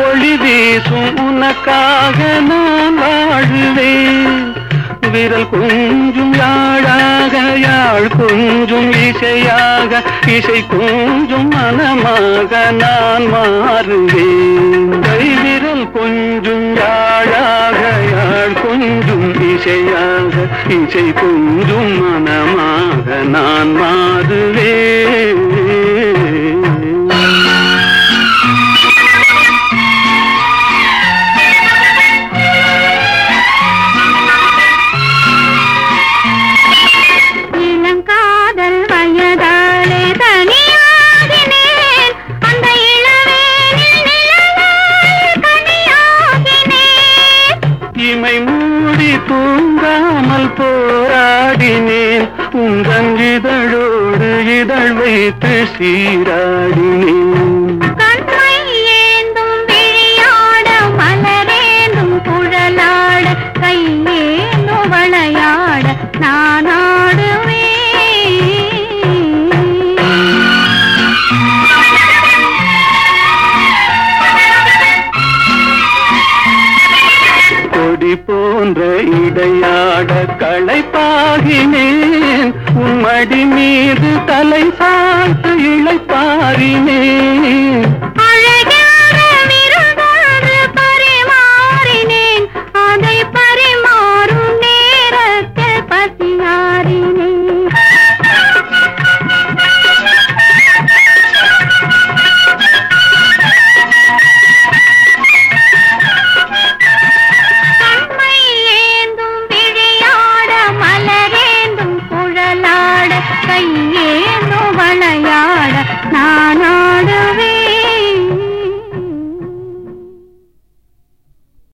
ஒளி வீசும் உனக்காக நான் வாழுவேன். விரல் கொஞ்சும் யாழாக யாழ் கொஞ்சும் இசையாக இசை கொஞ்சும் மனமாக நான் மாறுவேன். கை விரல் கொஞ்சும் யாழாக யாழ் கொஞ்சும் இசையாக இசை கொஞ்சும் மனமாக நான் மாறுவேன். இமை மூடி தூங்காமல் போராடினேன். உங்கள் இதழோடு இதழ் வைத்து சீராடினேன். போன்ற இடையாட களைப்பாகினேன். உம்மடி மீது தலை சாத்து இழைப்பாரினேன் nana